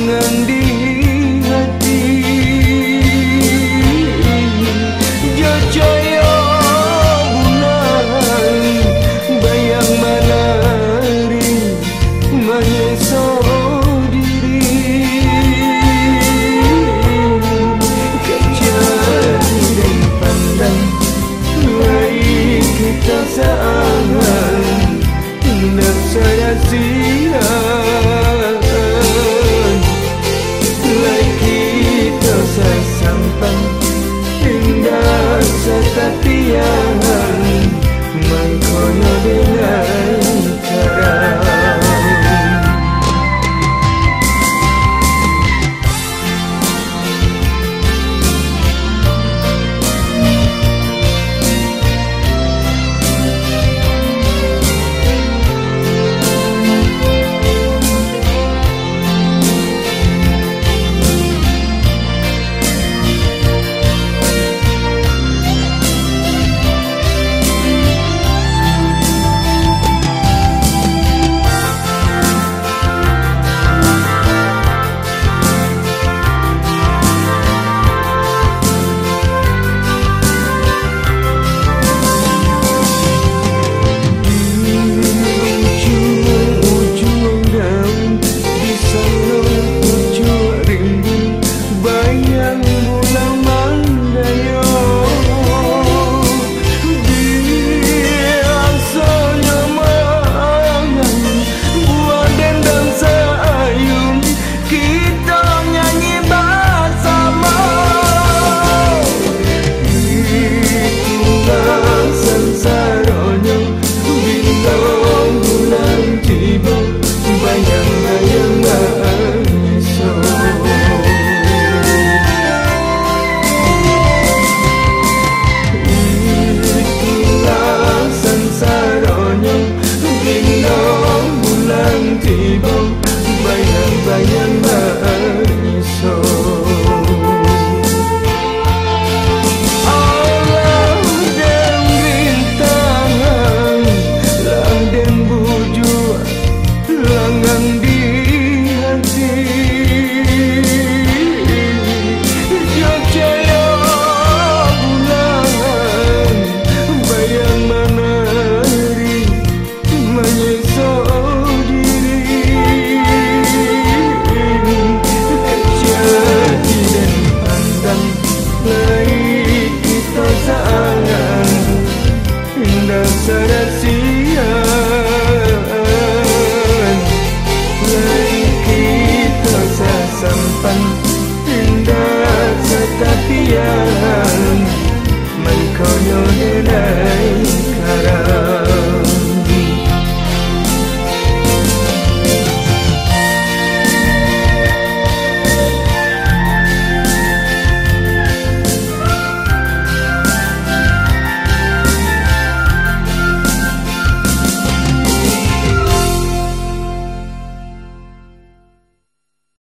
dengan dia.